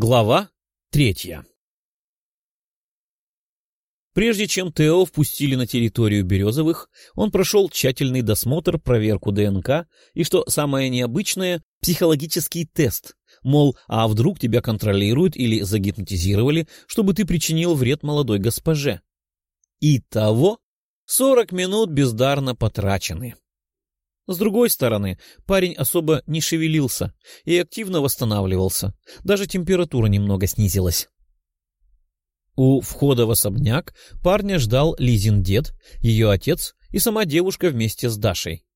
Глава третья Прежде чем Тео впустили на территорию Березовых, он прошел тщательный досмотр, проверку ДНК и, что самое необычное, психологический тест, мол, а вдруг тебя контролируют или загипнотизировали, чтобы ты причинил вред молодой госпоже. Итого сорок минут бездарно потрачены. С другой стороны, парень особо не шевелился и активно восстанавливался. Даже температура немного снизилась. У входа в особняк парня ждал Лизин дед, ее отец и сама девушка вместе с Дашей.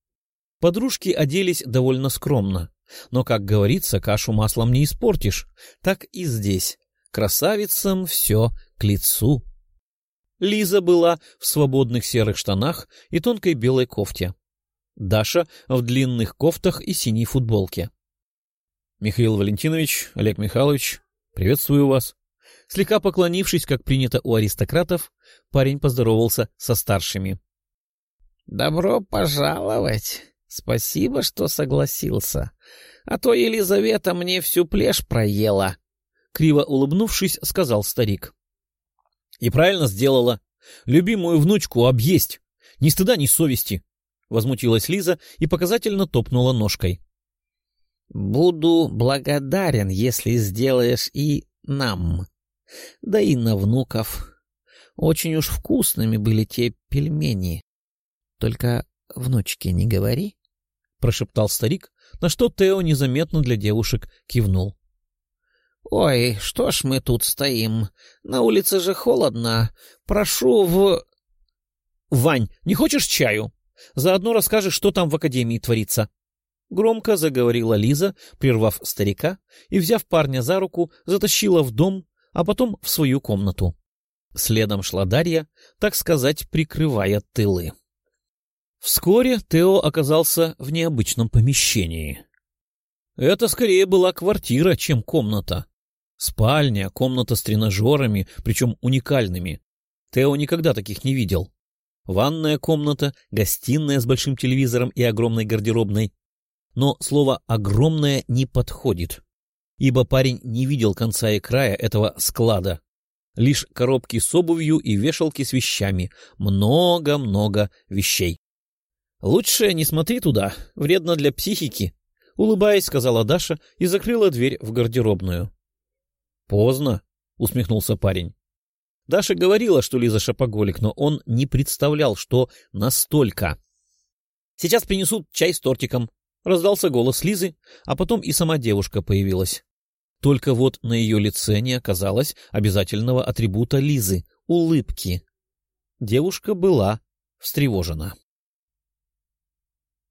Подружки оделись довольно скромно, но, как говорится, кашу маслом не испортишь, так и здесь. Красавицам все к лицу. Лиза была в свободных серых штанах и тонкой белой кофте. Даша в длинных кофтах и синей футболке. — Михаил Валентинович, Олег Михайлович, приветствую вас. Слегка поклонившись, как принято у аристократов, парень поздоровался со старшими. — Добро пожаловать. Спасибо, что согласился. А то Елизавета мне всю плешь проела. Криво улыбнувшись, сказал старик. — И правильно сделала. Любимую внучку объесть. Ни стыда, ни совести. Возмутилась Лиза и показательно топнула ножкой. «Буду благодарен, если сделаешь и нам. Да и на внуков. Очень уж вкусными были те пельмени. Только внучке не говори», — прошептал старик, на что Тео незаметно для девушек кивнул. «Ой, что ж мы тут стоим? На улице же холодно. Прошу в...» «Вань, не хочешь чаю?» Заодно расскажешь, что там в академии творится. Громко заговорила Лиза, прервав старика, и, взяв парня за руку, затащила в дом, а потом в свою комнату. Следом шла Дарья, так сказать, прикрывая тылы. Вскоре Тео оказался в необычном помещении. Это скорее была квартира, чем комната. Спальня, комната с тренажерами, причем уникальными. Тео никогда таких не видел ванная комната, гостиная с большим телевизором и огромной гардеробной. Но слово «огромное» не подходит, ибо парень не видел конца и края этого склада. Лишь коробки с обувью и вешалки с вещами. Много-много вещей. «Лучше не смотри туда, вредно для психики», — улыбаясь, сказала Даша и закрыла дверь в гардеробную. «Поздно», — усмехнулся парень. Даша говорила, что Лиза шапоголик, но он не представлял, что настолько. «Сейчас принесут чай с тортиком», — раздался голос Лизы, а потом и сама девушка появилась. Только вот на ее лице не оказалось обязательного атрибута Лизы — улыбки. Девушка была встревожена.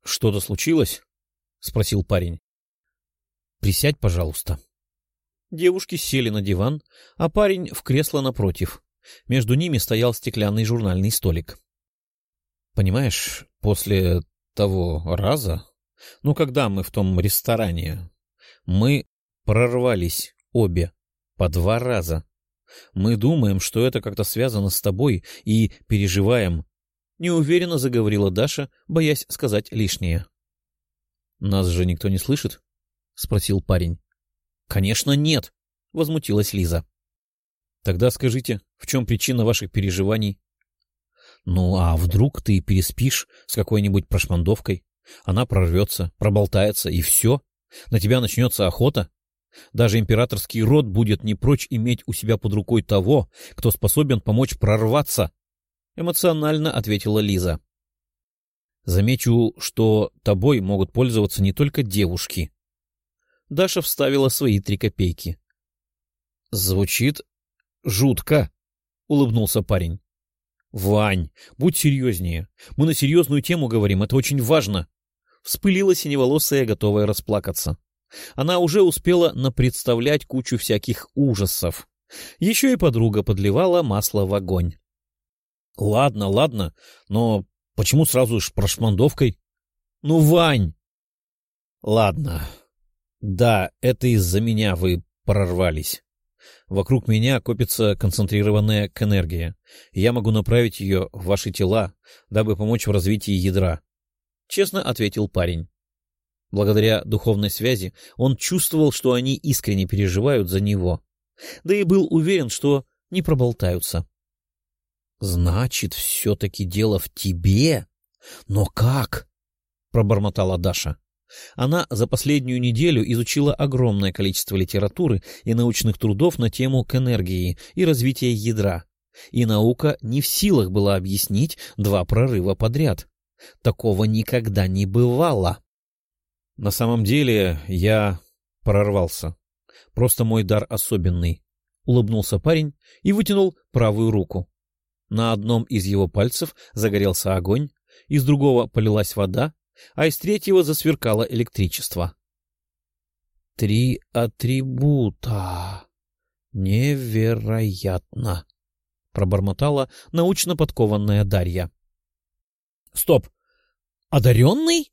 «Что-то случилось?» — спросил парень. «Присядь, пожалуйста». Девушки сели на диван, а парень в кресло напротив. Между ними стоял стеклянный журнальный столик. Понимаешь, после того раза, ну, когда мы в том ресторане, мы прорвались обе по два раза. Мы думаем, что это как-то связано с тобой и переживаем. Неуверенно заговорила Даша, боясь сказать лишнее. — Нас же никто не слышит? — спросил парень. «Конечно нет!» — возмутилась Лиза. «Тогда скажите, в чем причина ваших переживаний?» «Ну, а вдруг ты переспишь с какой-нибудь прошмандовкой? Она прорвется, проболтается, и все? На тебя начнется охота? Даже императорский род будет не прочь иметь у себя под рукой того, кто способен помочь прорваться!» Эмоционально ответила Лиза. «Замечу, что тобой могут пользоваться не только девушки, Даша вставила свои три копейки. — Звучит жутко, — улыбнулся парень. — Вань, будь серьезнее. Мы на серьезную тему говорим, это очень важно. Вспылила синеволосая, готовая расплакаться. Она уже успела напредставлять кучу всяких ужасов. Еще и подруга подливала масло в огонь. — Ладно, ладно, но почему сразу ж прошмандовкой? — Ну, Вань! — Ладно, да, это из-за меня вы прорвались. Вокруг меня копится концентрированная энергия, и я могу направить ее в ваши тела, дабы помочь в развитии ядра. Честно ответил парень. Благодаря духовной связи он чувствовал, что они искренне переживают за него, да и был уверен, что не проболтаются. — Значит, все-таки дело в тебе? Но как? — пробормотала Даша. Она за последнюю неделю изучила огромное количество литературы и научных трудов на тему к энергии и развития ядра, и наука не в силах была объяснить два прорыва подряд. Такого никогда не бывало. На самом деле я прорвался. Просто мой дар особенный. Улыбнулся парень и вытянул правую руку. На одном из его пальцев загорелся огонь, из другого полилась вода, а из третьего засверкало электричество. «Три атрибута! Невероятно!» — пробормотала научно подкованная Дарья. «Стоп! Одаренный?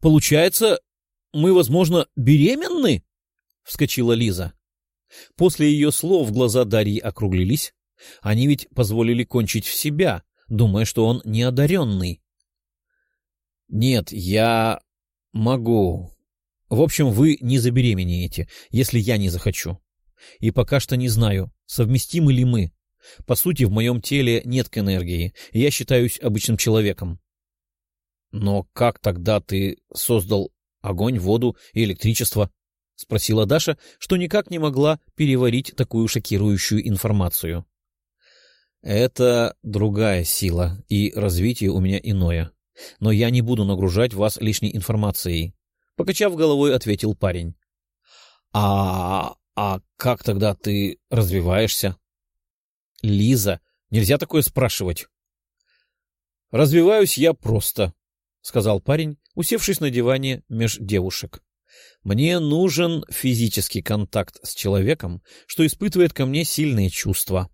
Получается, мы, возможно, беременны?» — вскочила Лиза. После ее слов глаза Дарьи округлились. Они ведь позволили кончить в себя, думая, что он неодаренный. «Нет, я могу. В общем, вы не забеременеете, если я не захочу. И пока что не знаю, совместимы ли мы. По сути, в моем теле нет к энергии, я считаюсь обычным человеком». «Но как тогда ты создал огонь, воду и электричество?» — спросила Даша, что никак не могла переварить такую шокирующую информацию. «Это другая сила, и развитие у меня иное. Но я не буду нагружать вас лишней информацией. Покачав головой, ответил парень. А, а как тогда ты развиваешься? Лиза, нельзя такое спрашивать. Развиваюсь я просто, сказал парень, усевшись на диване меж девушек. Мне нужен физический контакт с человеком, что испытывает ко мне сильные чувства.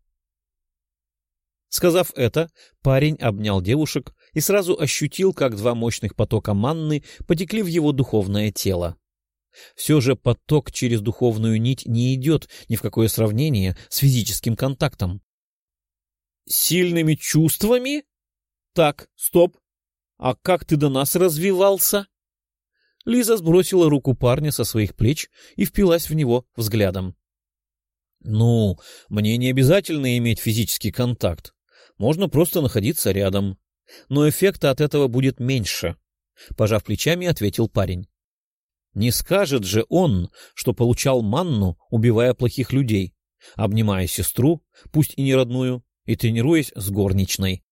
Сказав это, парень обнял девушек и сразу ощутил, как два мощных потока манны потекли в его духовное тело. Все же поток через духовную нить не идет ни в какое сравнение с физическим контактом. «Сильными чувствами? Так, стоп. А как ты до нас развивался?» Лиза сбросила руку парня со своих плеч и впилась в него взглядом. «Ну, мне не обязательно иметь физический контакт. Можно просто находиться рядом. Но эффекта от этого будет меньше, — пожав плечами, ответил парень. Не скажет же он, что получал манну, убивая плохих людей, обнимая сестру, пусть и не родную, и тренируясь с горничной.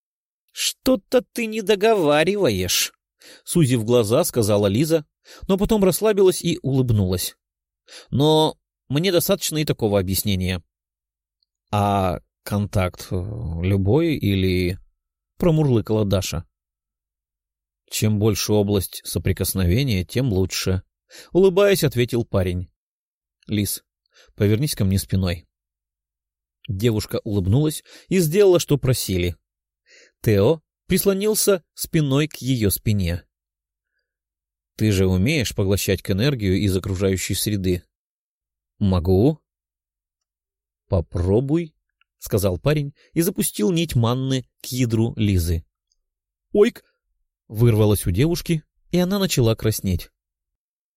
— Что-то ты не договариваешь, — сузив глаза, сказала Лиза, но потом расслабилась и улыбнулась. — Но мне достаточно и такого объяснения. — А контакт э, любой или промурлыкала Даша. Чем больше область соприкосновения, тем лучше. Улыбаясь, ответил парень. Лис, повернись ко мне спиной. Девушка улыбнулась и сделала, что просили. Тео прислонился спиной к ее спине. — Ты же умеешь поглощать к энергию из окружающей среды? — Могу. — Попробуй, — сказал парень и запустил нить манны к ядру Лизы. «Ойк!» — вырвалось у девушки, и она начала краснеть.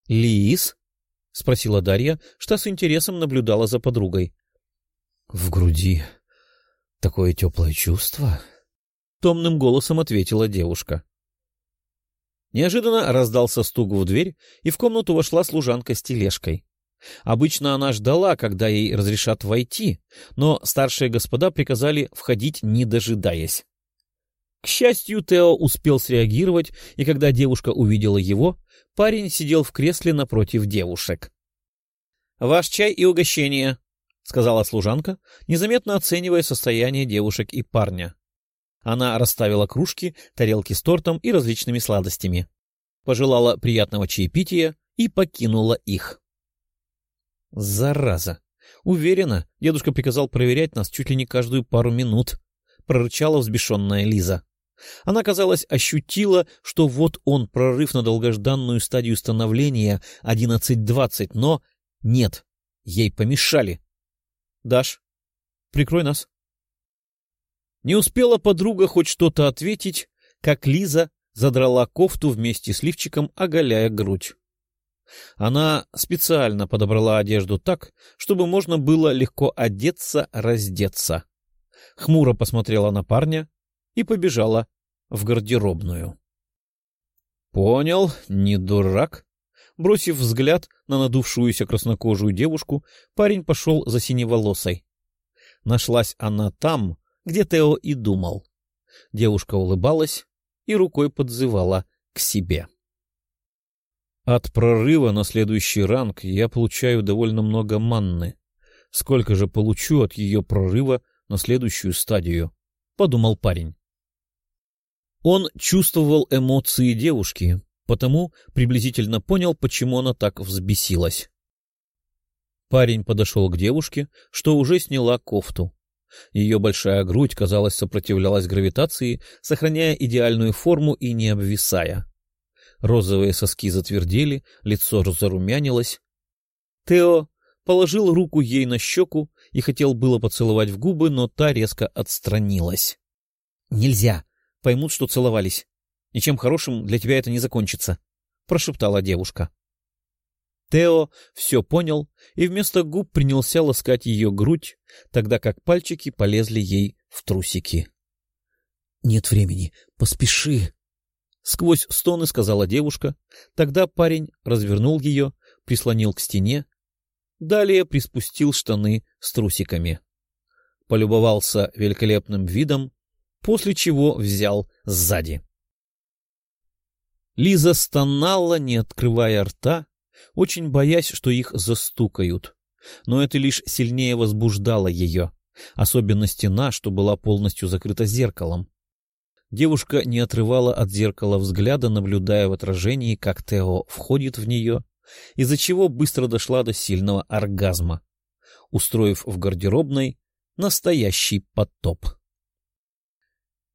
«Лиз?» — спросила Дарья, что с интересом наблюдала за подругой. «В груди такое теплое чувство?» — томным голосом ответила девушка. Неожиданно раздался стук в дверь, и в комнату вошла служанка с тележкой. Обычно она ждала, когда ей разрешат войти, но старшие господа приказали входить, не дожидаясь. К счастью, Тео успел среагировать, и когда девушка увидела его, парень сидел в кресле напротив девушек. — Ваш чай и угощение, — сказала служанка, незаметно оценивая состояние девушек и парня. Она расставила кружки, тарелки с тортом и различными сладостями. Пожелала приятного чаепития и покинула их. «Зараза! Уверена, дедушка приказал проверять нас чуть ли не каждую пару минут», — прорычала взбешенная Лиза. Она, казалось, ощутила, что вот он, прорыв на долгожданную стадию становления 11-20, но нет, ей помешали. «Даш, прикрой нас». Не успела подруга хоть что-то ответить, как Лиза задрала кофту вместе с лифчиком, оголяя грудь. Она специально подобрала одежду так, чтобы можно было легко одеться, раздеться. Хмуро посмотрела на парня и побежала в гардеробную. Понял, не дурак. Бросив взгляд на надувшуюся краснокожую девушку, парень пошел за синеволосой. Нашлась она там, где Тео и думал. Девушка улыбалась и рукой подзывала к себе. От прорыва на следующий ранг я получаю довольно много манны. Сколько же получу от ее прорыва на следующую стадию? — подумал парень. Он чувствовал эмоции девушки, потому приблизительно понял, почему она так взбесилась. Парень подошел к девушке, что уже сняла кофту. Ее большая грудь, казалось, сопротивлялась гравитации, сохраняя идеальную форму и не обвисая. Розовые соски затвердели, лицо зарумянилось. Тео положил руку ей на щеку и хотел было поцеловать в губы, но та резко отстранилась. — Нельзя. Поймут, что целовались. Ничем хорошим для тебя это не закончится, — прошептала девушка. Тео все понял и вместо губ принялся ласкать ее грудь, тогда как пальчики полезли ей в трусики. — Нет времени, поспеши! — сквозь стоны сказала девушка. Тогда парень развернул ее, прислонил к стене, далее приспустил штаны с трусиками. Полюбовался великолепным видом, после чего взял сзади. Лиза стонала, не открывая рта, очень боясь, что их застукают. Но это лишь сильнее возбуждало ее, особенно стена, что была полностью закрыта зеркалом. Девушка не отрывала от зеркала взгляда, наблюдая в отражении, как Тео входит в нее, из-за чего быстро дошла до сильного оргазма, устроив в гардеробной настоящий потоп.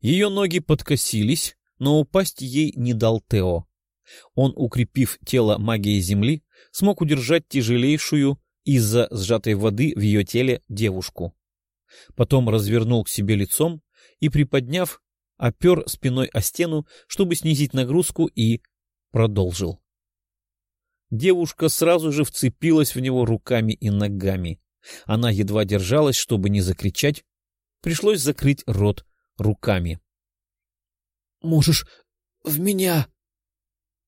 Ее ноги подкосились, но упасть ей не дал Тео. Он, укрепив тело магией земли, смог удержать тяжелейшую из-за сжатой воды в ее теле девушку. Потом развернул к себе лицом и, приподняв, опер спиной о стену, чтобы снизить нагрузку, и продолжил. Девушка сразу же вцепилась в него руками и ногами. Она едва держалась, чтобы не закричать. Пришлось закрыть рот руками. — Можешь в меня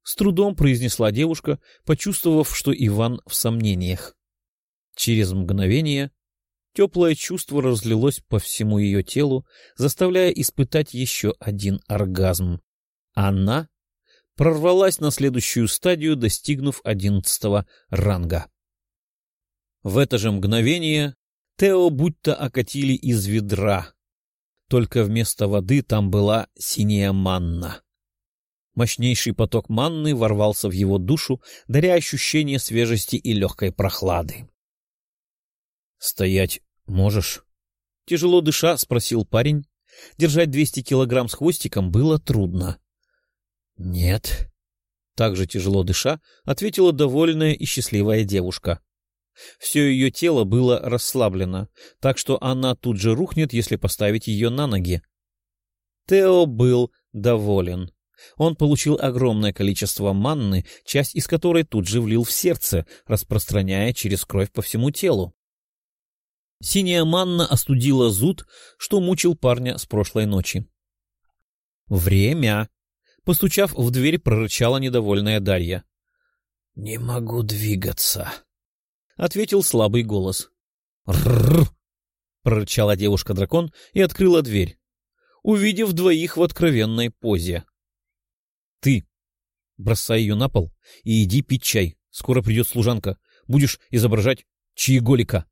с трудом произнесла девушка, почувствовав, что Иван в сомнениях. Через мгновение теплое чувство разлилось по всему ее телу, заставляя испытать еще один оргазм. Она прорвалась на следующую стадию, достигнув одиннадцатого ранга. В это же мгновение Тео будто окатили из ведра. Только вместо воды там была синяя манна. Мощнейший поток манны ворвался в его душу, даря ощущение свежести и легкой прохлады. «Стоять можешь?» Тяжело дыша, спросил парень. Держать двести килограмм с хвостиком было трудно. «Нет». Также тяжело дыша, ответила довольная и счастливая девушка. Все ее тело было расслаблено, так что она тут же рухнет, если поставить ее на ноги. Тео был доволен. Он получил огромное количество манны, часть из которой тут же влил в сердце, распространяя через кровь по всему телу. Синяя манна остудила зуд, что мучил парня с прошлой ночи. «Время!» — постучав в дверь, прорычала недовольная Дарья. «Не могу двигаться», — ответил слабый голос. «Рррр!» — прорычала девушка-дракон и открыла дверь, увидев двоих в откровенной позе. Ты бросай ее на пол и иди пить чай. Скоро придет служанка. Будешь изображать чаеголика.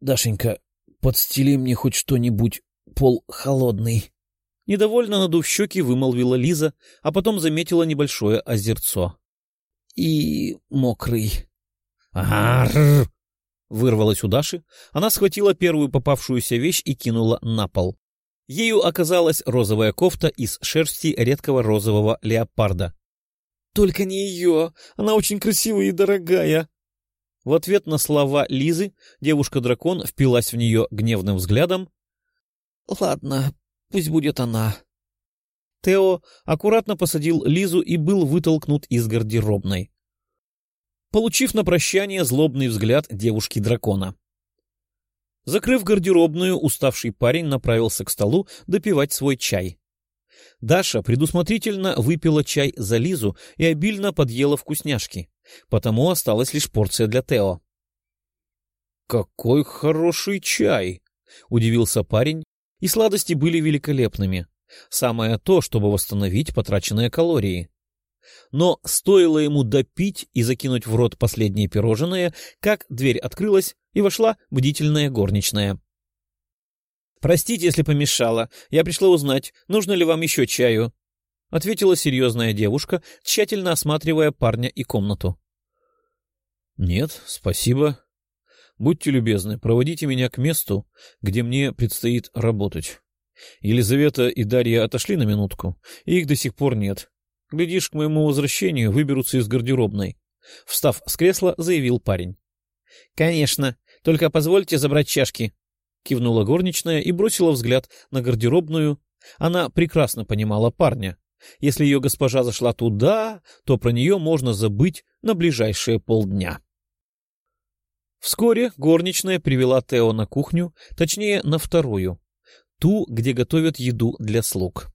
Дашенька, подстели мне хоть что-нибудь. Пол холодный. Недовольно надув щеки, вымолвила Лиза, а потом заметила небольшое озерцо. И мокрый. Арр! Вырвалась у Даши. Она схватила первую попавшуюся вещь и кинула на пол. Ею оказалась розовая кофта из шерсти редкого розового леопарда. «Только не ее! Она очень красивая и дорогая!» В ответ на слова Лизы девушка-дракон впилась в нее гневным взглядом. «Ладно, пусть будет она». Тео аккуратно посадил Лизу и был вытолкнут из гардеробной. Получив на прощание злобный взгляд девушки-дракона. Закрыв гардеробную, уставший парень направился к столу допивать свой чай. Даша предусмотрительно выпила чай за Лизу и обильно подъела вкусняшки, потому осталась лишь порция для Тео. «Какой хороший чай!» — удивился парень, и сладости были великолепными. Самое то, чтобы восстановить потраченные калории. Но стоило ему допить и закинуть в рот последнее пирожное, как дверь открылась, и вошла бдительная горничная. «Простите, если помешала. Я пришла узнать, нужно ли вам еще чаю?» — ответила серьезная девушка, тщательно осматривая парня и комнату. «Нет, спасибо. Будьте любезны, проводите меня к месту, где мне предстоит работать. Елизавета и Дарья отошли на минутку, и их до сих пор нет. Глядишь, к моему возвращению выберутся из гардеробной. Встав с кресла, заявил парень. — Конечно. Только позвольте забрать чашки. Кивнула горничная и бросила взгляд на гардеробную. Она прекрасно понимала парня. Если ее госпожа зашла туда, то про нее можно забыть на ближайшие полдня. Вскоре горничная привела Тео на кухню, точнее, на вторую, ту, где готовят еду для слуг.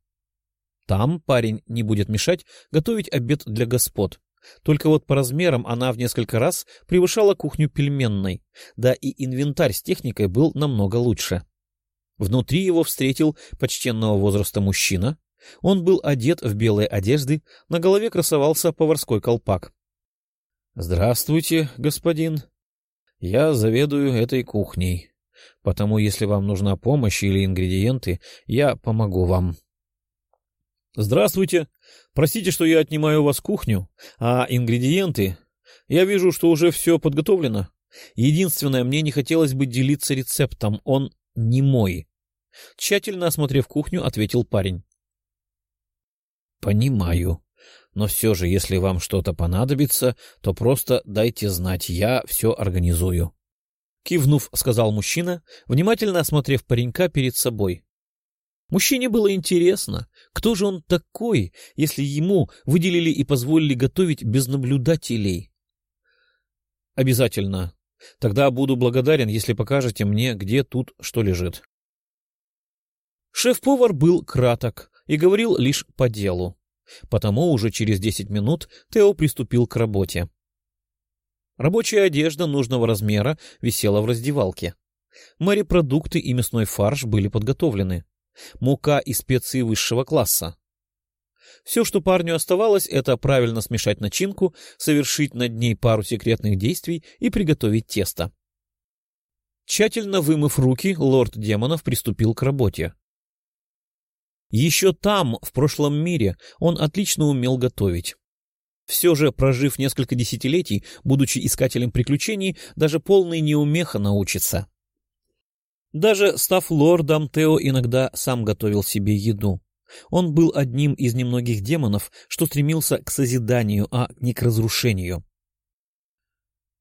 Там парень не будет мешать готовить обед для господ. Только вот по размерам она в несколько раз превышала кухню пельменной, да и инвентарь с техникой был намного лучше. Внутри его встретил почтенного возраста мужчина. Он был одет в белые одежды, на голове красовался поварской колпак. — Здравствуйте, господин. Я заведую этой кухней, потому если вам нужна помощь или ингредиенты, я помогу вам. — Здравствуйте. Простите, что я отнимаю у вас кухню, а ингредиенты... Я вижу, что уже все подготовлено. Единственное, мне не хотелось бы делиться рецептом, он не мой. Тщательно осмотрев кухню, ответил парень. — Понимаю. Но все же, если вам что-то понадобится, то просто дайте знать, я все организую. Кивнув, сказал мужчина, внимательно осмотрев паренька перед собой. Мужчине было интересно, кто же он такой, если ему выделили и позволили готовить без наблюдателей. Обязательно. Тогда буду благодарен, если покажете мне, где тут что лежит. Шеф-повар был краток и говорил лишь по делу. Потому уже через десять минут Тео приступил к работе. Рабочая одежда нужного размера висела в раздевалке. Морепродукты и мясной фарш были подготовлены мука и специи высшего класса. Все, что парню оставалось, это правильно смешать начинку, совершить над ней пару секретных действий и приготовить тесто. Тщательно вымыв руки, лорд демонов приступил к работе. Еще там, в прошлом мире, он отлично умел готовить. Все же, прожив несколько десятилетий, будучи искателем приключений, даже полный неумеха научится. Даже став лордом, Тео иногда сам готовил себе еду. Он был одним из немногих демонов, что стремился к созиданию, а не к разрушению.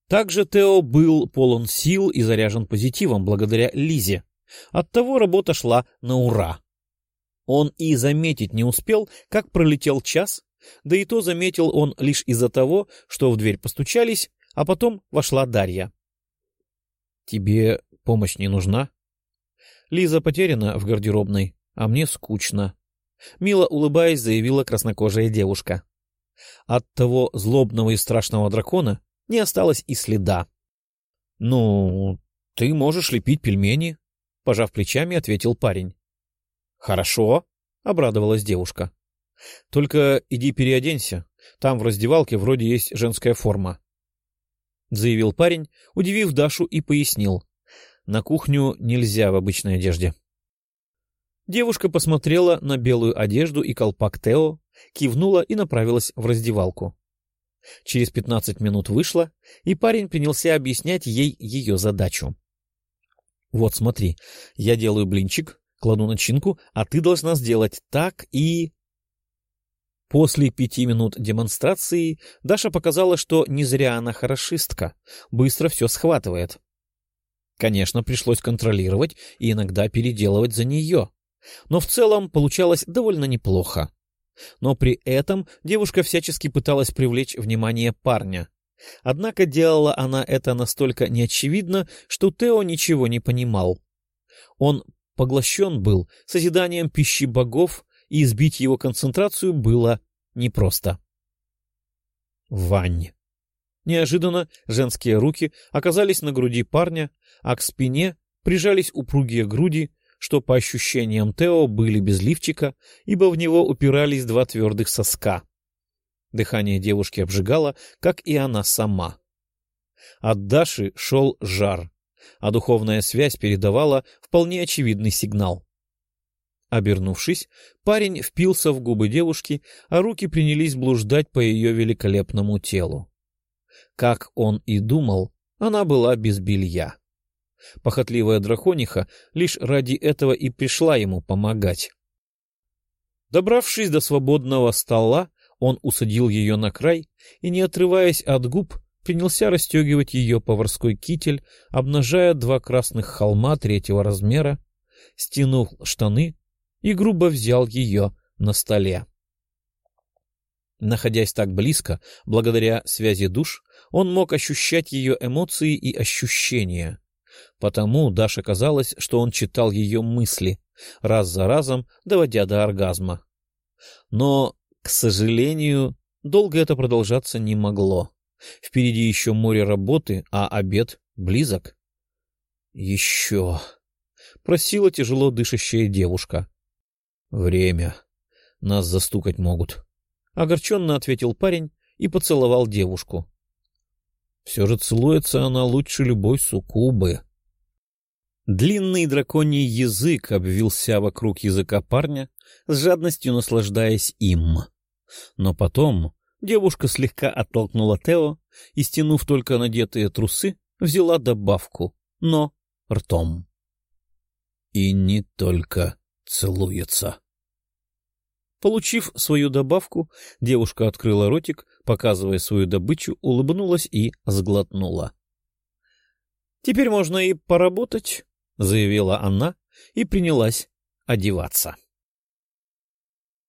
Также Тео был полон сил и заряжен позитивом благодаря Лизе. Оттого работа шла на ура. Он и заметить не успел, как пролетел час, да и то заметил он лишь из-за того, что в дверь постучались, а потом вошла Дарья. — Тебе помощь не нужна? Лиза потеряна в гардеробной, а мне скучно. Мило улыбаясь, заявила краснокожая девушка. От того злобного и страшного дракона не осталось и следа. — Ну, ты можешь лепить пельмени, — пожав плечами, ответил парень. — Хорошо, — обрадовалась девушка. — Только иди переоденься, там в раздевалке вроде есть женская форма. — заявил парень, удивив Дашу и пояснил. На кухню нельзя в обычной одежде. Девушка посмотрела на белую одежду и колпак Тео, кивнула и направилась в раздевалку. Через пятнадцать минут вышла, и парень принялся объяснять ей ее задачу. «Вот смотри, я делаю блинчик, кладу начинку, а ты должна сделать так и...» После пяти минут демонстрации Даша показала, что не зря она хорошистка, быстро все схватывает. Конечно, пришлось контролировать и иногда переделывать за нее. Но в целом получалось довольно неплохо. Но при этом девушка всячески пыталась привлечь внимание парня. Однако делала она это настолько неочевидно, что Тео ничего не понимал. Он поглощен был созиданием пищи богов, и избить его концентрацию было непросто. Вань. Неожиданно женские руки оказались на груди парня, а к спине прижались упругие груди, что, по ощущениям Тео, были без лифчика, ибо в него упирались два твердых соска. Дыхание девушки обжигало, как и она сама. От Даши шел жар, а духовная связь передавала вполне очевидный сигнал. Обернувшись, парень впился в губы девушки, а руки принялись блуждать по ее великолепному телу. Как он и думал, она была без белья. Похотливая дракониха лишь ради этого и пришла ему помогать. Добравшись до свободного стола, он усадил ее на край и, не отрываясь от губ, принялся расстегивать ее поварской китель, обнажая два красных холма третьего размера, стянул штаны и грубо взял ее на столе. Находясь так близко, благодаря связи душ, он мог ощущать ее эмоции и ощущения. Потому Даше казалось, что он читал ее мысли, раз за разом доводя до оргазма. Но, к сожалению, долго это продолжаться не могло. Впереди еще море работы, а обед близок. — Еще... — просила тяжело дышащая девушка. — Время. Нас застукать могут. Огорченно ответил парень и поцеловал девушку. Все же целуется она лучше любой суккубы. Длинный драконий язык обвился вокруг языка парня, с жадностью наслаждаясь им. Но потом девушка слегка оттолкнула Тео и, стянув только надетые трусы, взяла добавку, но ртом. И не только целуется. Получив свою добавку, девушка открыла ротик, показывая свою добычу, улыбнулась и сглотнула. — Теперь можно и поработать, — заявила она и принялась одеваться.